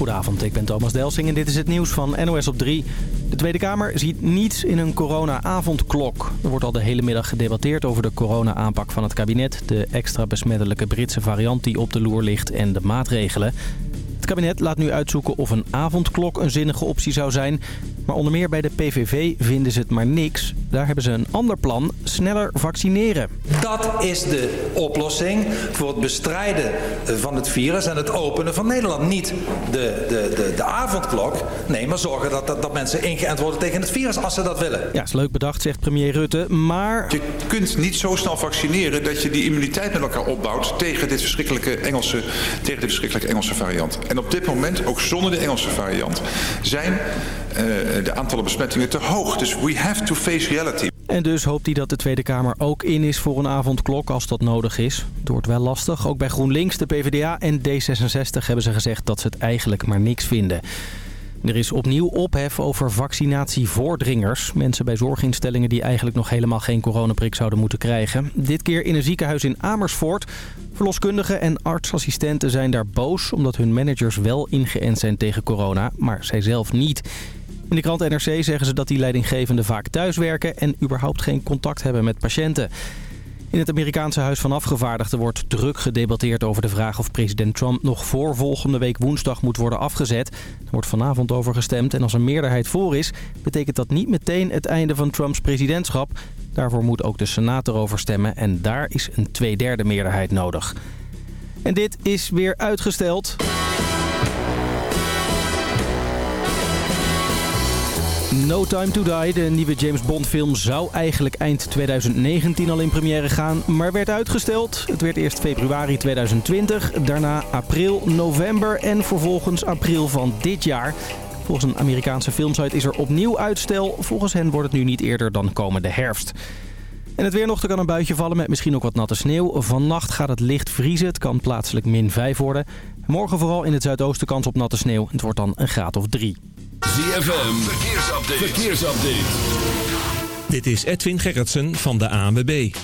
Goedenavond, ik ben Thomas Delsing en dit is het nieuws van NOS op 3. De Tweede Kamer ziet niets in een corona-avondklok. Er wordt al de hele middag gedebatteerd over de corona-aanpak van het kabinet... de extra besmettelijke Britse variant die op de loer ligt en de maatregelen. Het kabinet laat nu uitzoeken of een avondklok een zinnige optie zou zijn. Maar onder meer bij de PVV vinden ze het maar niks. Daar hebben ze een ander plan, sneller vaccineren. Dat is de oplossing voor het bestrijden van het virus en het openen van Nederland. Niet de, de, de, de avondklok, nee, maar zorgen dat, dat, dat mensen ingeënt worden tegen het virus als ze dat willen. Ja, is leuk bedacht, zegt premier Rutte, maar... Je kunt niet zo snel vaccineren dat je die immuniteit met elkaar opbouwt tegen dit verschrikkelijke Engelse, tegen dit verschrikkelijke Engelse variant. En op dit moment, ook zonder de Engelse variant, zijn de aantallen besmettingen te hoog. Dus we have to face reality. En dus hoopt hij dat de Tweede Kamer ook in is voor een avondklok als dat nodig is. Het wordt wel lastig. Ook bij GroenLinks, de PvdA en D66 hebben ze gezegd dat ze het eigenlijk maar niks vinden. Er is opnieuw ophef over vaccinatievoordringers. Mensen bij zorginstellingen die eigenlijk nog helemaal geen coronaprik zouden moeten krijgen. Dit keer in een ziekenhuis in Amersfoort. Verloskundigen en artsassistenten zijn daar boos... omdat hun managers wel ingeënt zijn tegen corona, maar zij zelf niet. In de krant NRC zeggen ze dat die leidinggevenden vaak thuiswerken... en überhaupt geen contact hebben met patiënten. In het Amerikaanse Huis van Afgevaardigden wordt druk gedebatteerd over de vraag of president Trump nog voor volgende week woensdag moet worden afgezet. Er wordt vanavond over gestemd en als een meerderheid voor is, betekent dat niet meteen het einde van Trumps presidentschap. Daarvoor moet ook de Senaat erover stemmen en daar is een tweederde meerderheid nodig. En dit is weer uitgesteld. No Time to Die, de nieuwe James Bond film, zou eigenlijk eind 2019 al in première gaan, maar werd uitgesteld. Het werd eerst februari 2020, daarna april, november en vervolgens april van dit jaar. Volgens een Amerikaanse filmsite is er opnieuw uitstel. Volgens hen wordt het nu niet eerder dan komende herfst. En het weer nog, er kan een buitje vallen met misschien ook wat natte sneeuw. Vannacht gaat het licht vriezen, het kan plaatselijk min 5 worden. Morgen vooral in het zuidoosten kans op natte sneeuw. Het wordt dan een graad of 3. ZFM, verkeersupdate. verkeersupdate. Dit is Edwin Gerritsen van de ANWB.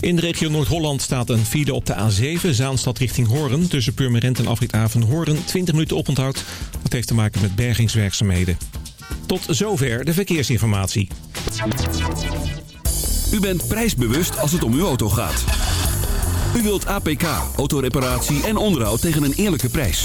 In de regio Noord-Holland staat een file op de A7, Zaanstad richting Hoorn. Tussen Purmerend en Afrit Hoorn 20 minuten oponthoud. Dat heeft te maken met bergingswerkzaamheden. Tot zover de verkeersinformatie. U bent prijsbewust als het om uw auto gaat. U wilt APK, autoreparatie en onderhoud tegen een eerlijke prijs.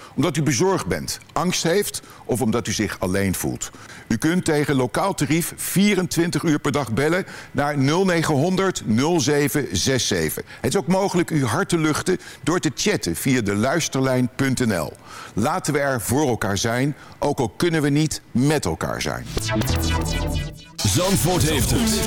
Omdat u bezorgd bent, angst heeft of omdat u zich alleen voelt. U kunt tegen lokaal tarief 24 uur per dag bellen naar 0900 0767. Het is ook mogelijk uw hart te luchten door te chatten via de luisterlijn.nl. Laten we er voor elkaar zijn, ook al kunnen we niet met elkaar zijn. Zandvoort heeft het.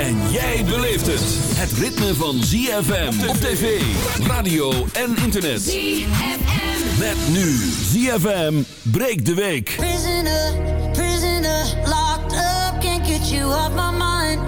En jij beleeft het. Het ritme van ZFM op tv, radio en internet. ZFM. Met nu ZFM breekt de week. Prisoner, prisoner, locked up, can't get you off my mind.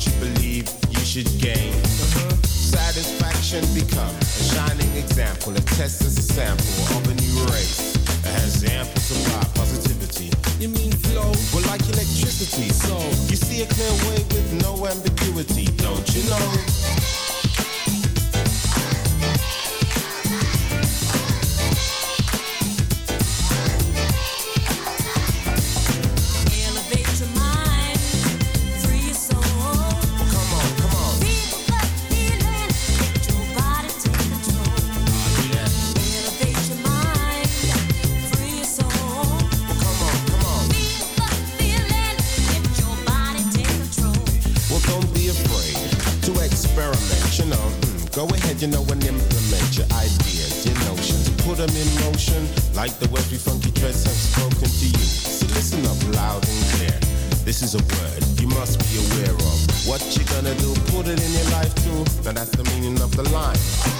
what you believe you should gain. Satisfaction become a shining example, a test as a sample of a new race that has ample supply positivity. You mean flow? Well, like electricity. So you see a clear way with no ambiguity, don't you know? Like the every funky dreads have spoken to you. So listen up loud and clear. This is a word you must be aware of. What you gonna do? Put it in your life too. Now that's the meaning of the line.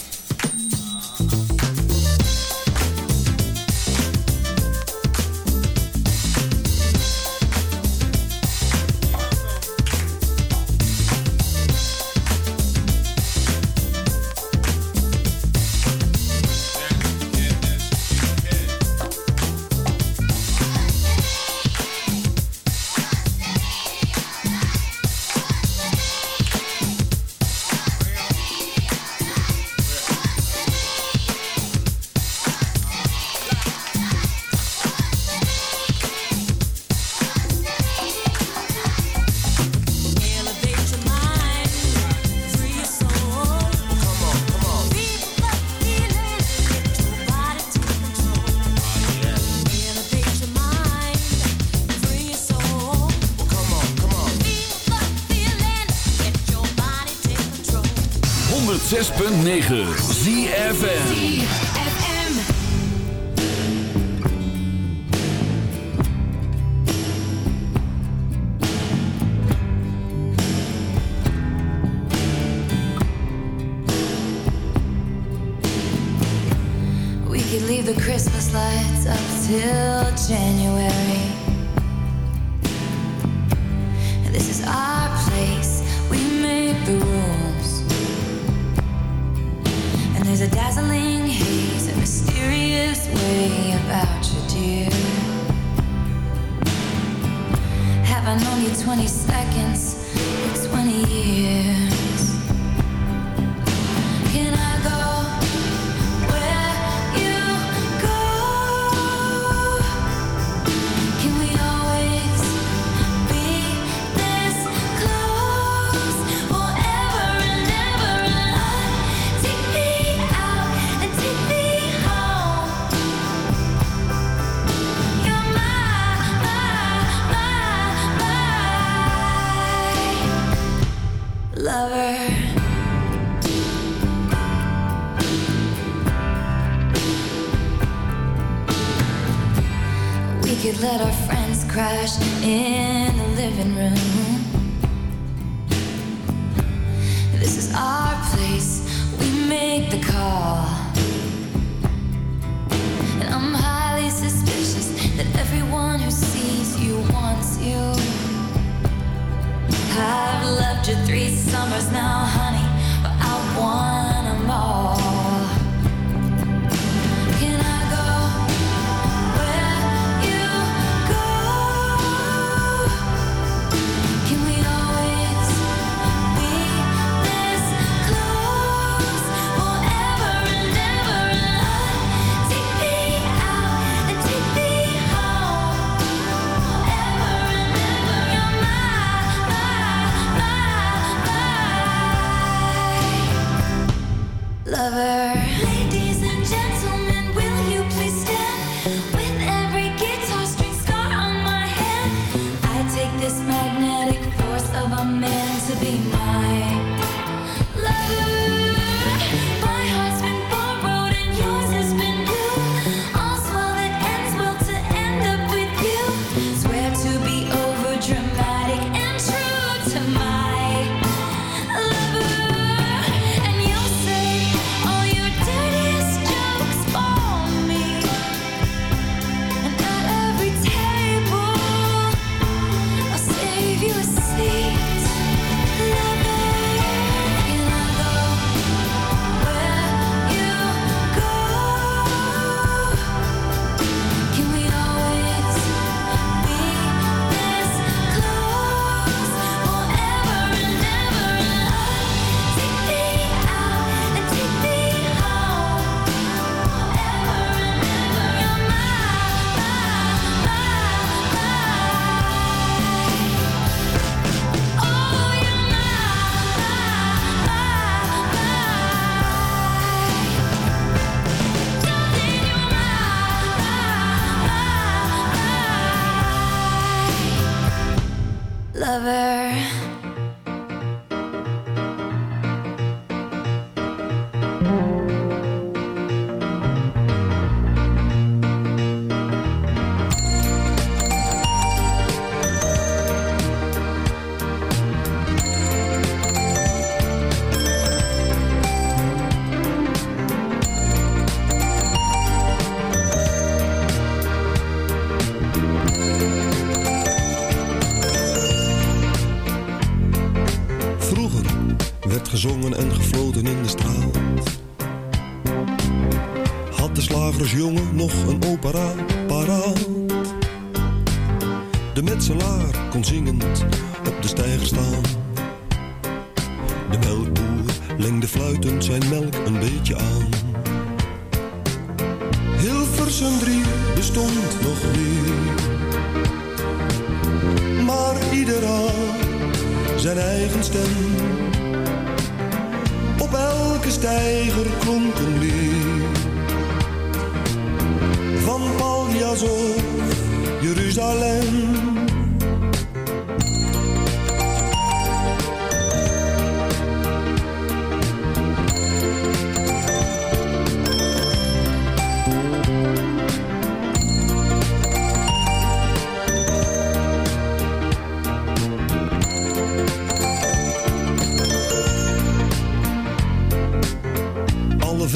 106.9 ZFN Stond nog niet. Maar ieder had zijn eigen stem. Op elke steiger klonk een leer. Van Paljas of Jeruzalem.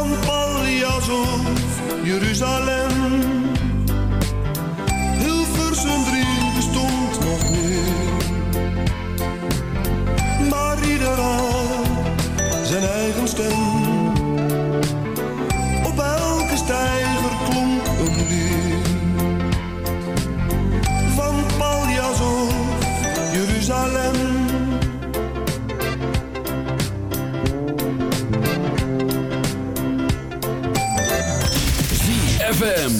van Paljas Jeruzalem. ZFM.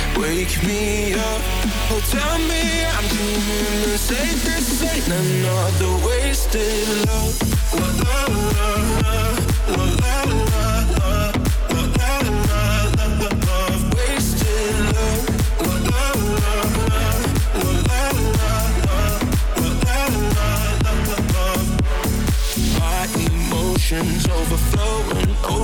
Wake me up, oh tell me I'm dreaming This ain't, this another wasted love love Wasted love La la la la, la love My emotions overflow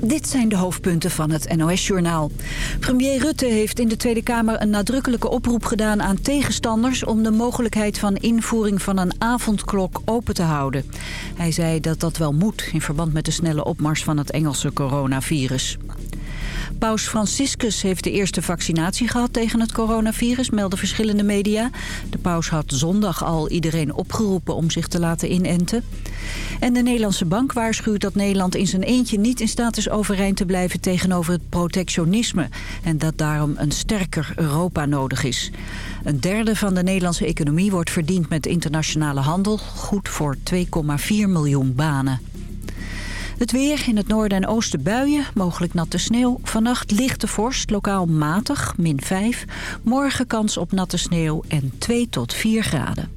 Dit zijn de hoofdpunten van het NOS-journaal. Premier Rutte heeft in de Tweede Kamer een nadrukkelijke oproep gedaan aan tegenstanders... om de mogelijkheid van invoering van een avondklok open te houden. Hij zei dat dat wel moet in verband met de snelle opmars van het Engelse coronavirus. Paus Franciscus heeft de eerste vaccinatie gehad tegen het coronavirus, melden verschillende media. De paus had zondag al iedereen opgeroepen om zich te laten inenten. En de Nederlandse bank waarschuwt dat Nederland in zijn eentje niet in staat is overeind te blijven tegenover het protectionisme. En dat daarom een sterker Europa nodig is. Een derde van de Nederlandse economie wordt verdiend met internationale handel, goed voor 2,4 miljoen banen. Het weer in het noorden en oosten buien, mogelijk natte sneeuw. Vannacht lichte vorst, lokaal matig, min 5. Morgen kans op natte sneeuw en 2 tot 4 graden.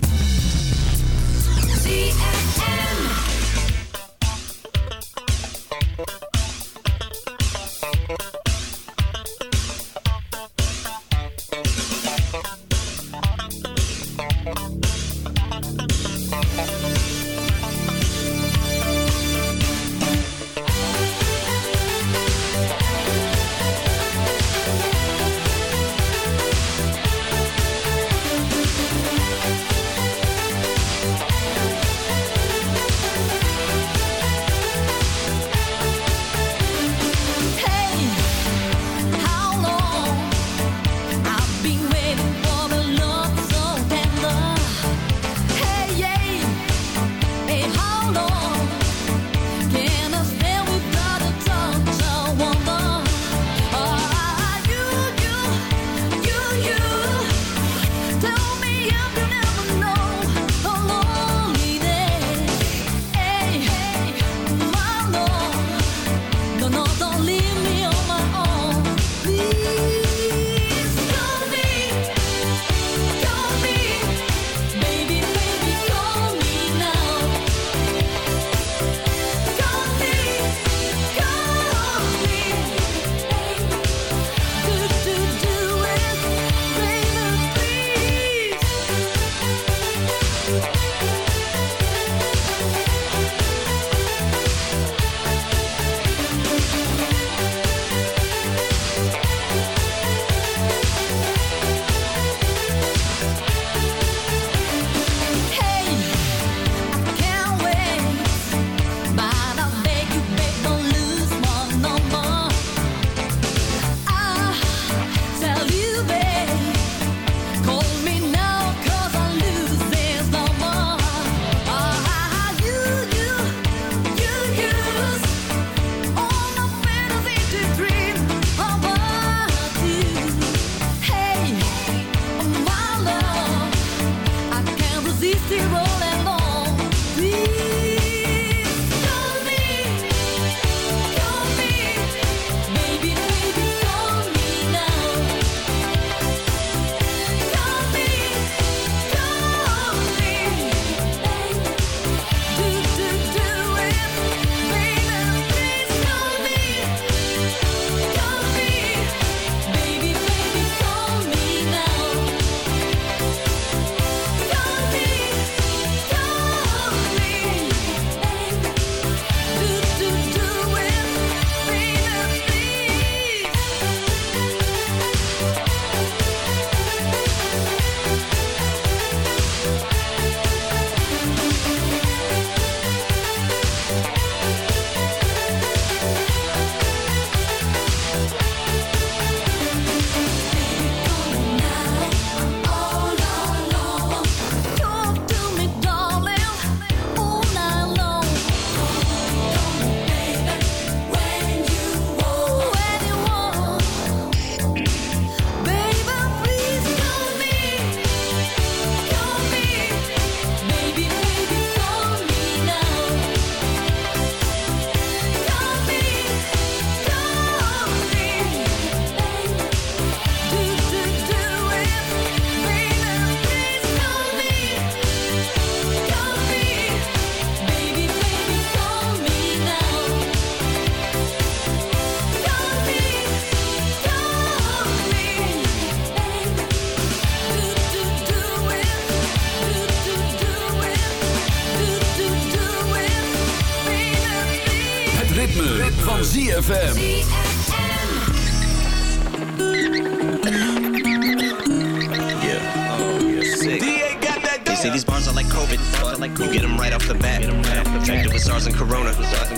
COVID. You get them right off the bat. Infected with SARS and Corona.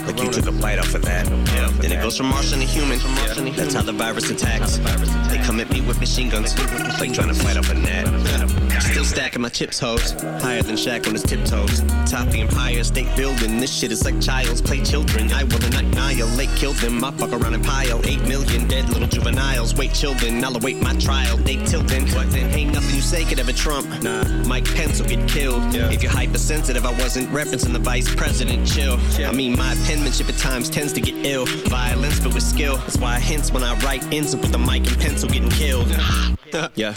Like you took a bite off of that. Then it goes from Martian to human. That's how the virus attacks. They come at me with machine guns. Like trying to fight off a gnat. Still stacking my chips, hoes. Higher than Shaq on his tiptoes. Top the Empire State Building. This shit is like child's play children. I will annihilate, kill them. I fuck around and pile. Eight million dead little juveniles. Wait, children. I'll await my trial. They tilting. But then ain't nothing you say could ever trump. Nah, Mike Pence will get killed. If you're hypersensitive, I wasn't referencing the vice president. Chill. I mean, my penmanship at times tends to get ill. Violence, but with skill. That's why I hints when I write ends up with the mic and pencil getting killed. Yeah.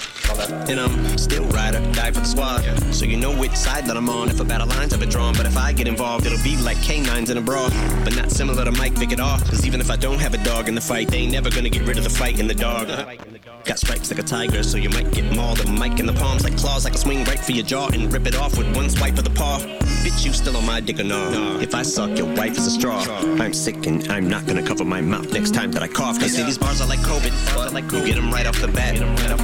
And I'm still rider, die for the squad. So you know which side that I'm on if a battle line's ever drawn. But if I get involved, it'll be like canines in a brawl. But not similar to Mike Vick at all. Cause even if I don't have a dog in the fight, they ain't never gonna get rid of the fight in the dog. Got stripes like a tiger, so you might get mauled. A mic in the palms like claws, I can swing right for your jaw and rip it off with one swipe of the paw. Bitch, you still on my dick or no? If I suck, your wife is a straw. I'm sick and I'm not gonna cover my mouth next time that I cough. They say these bars are like COVID. You get them right off the bat.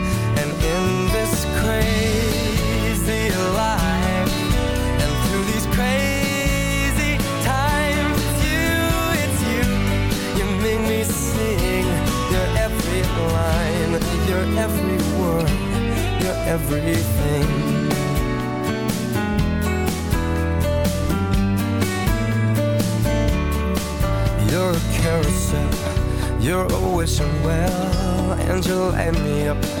You're always well, and you light me up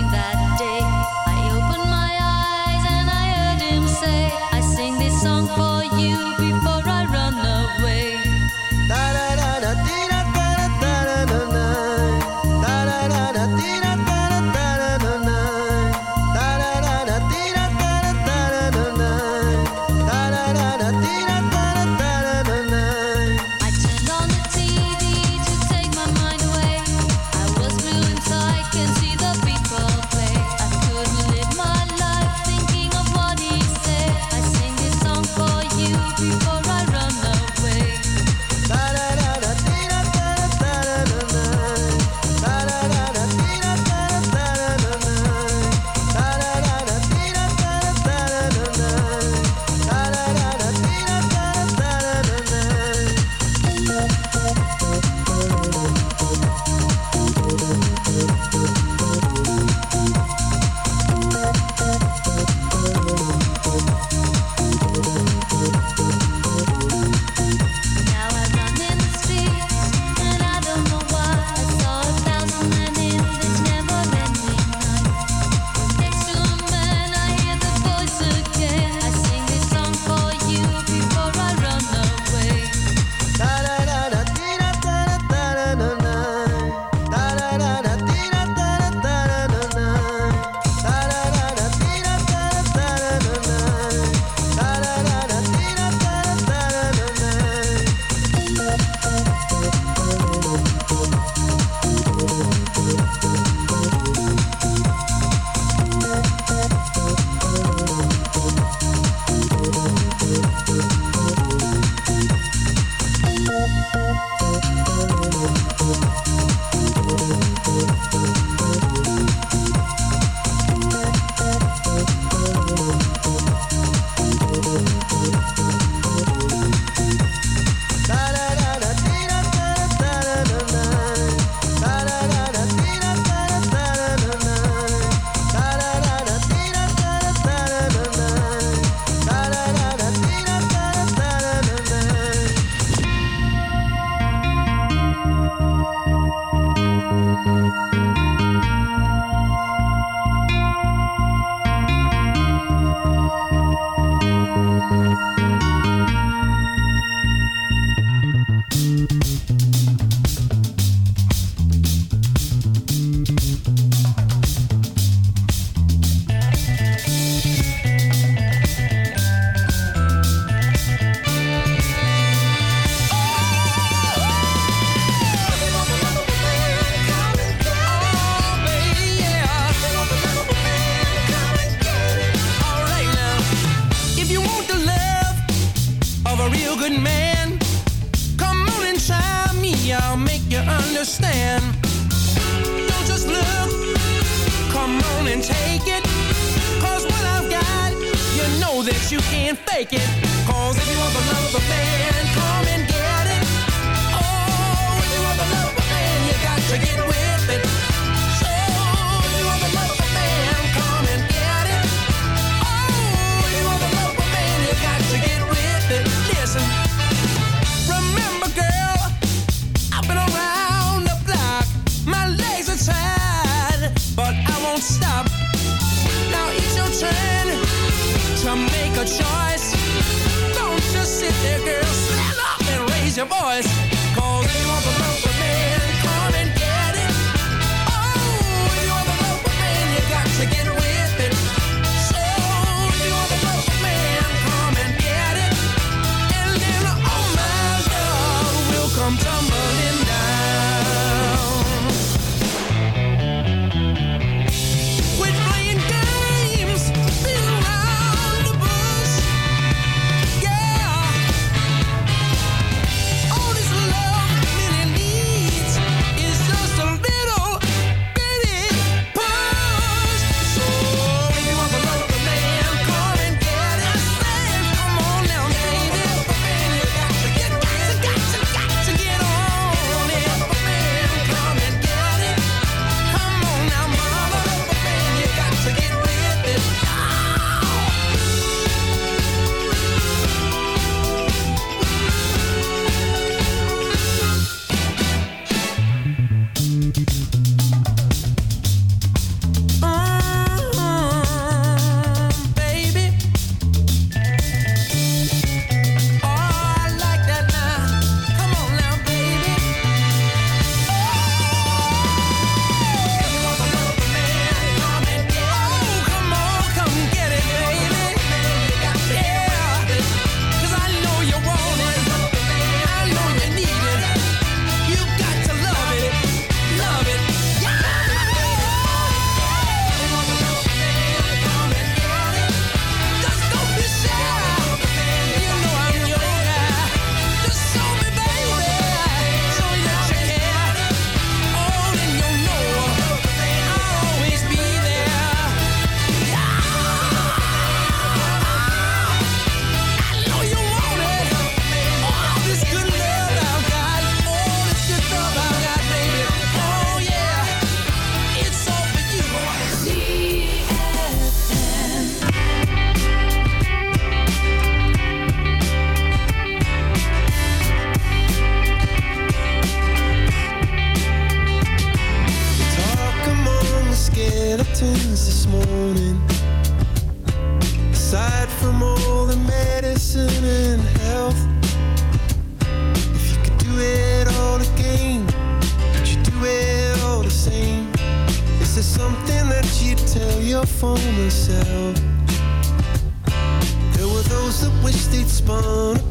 former self There were those that wished they'd spun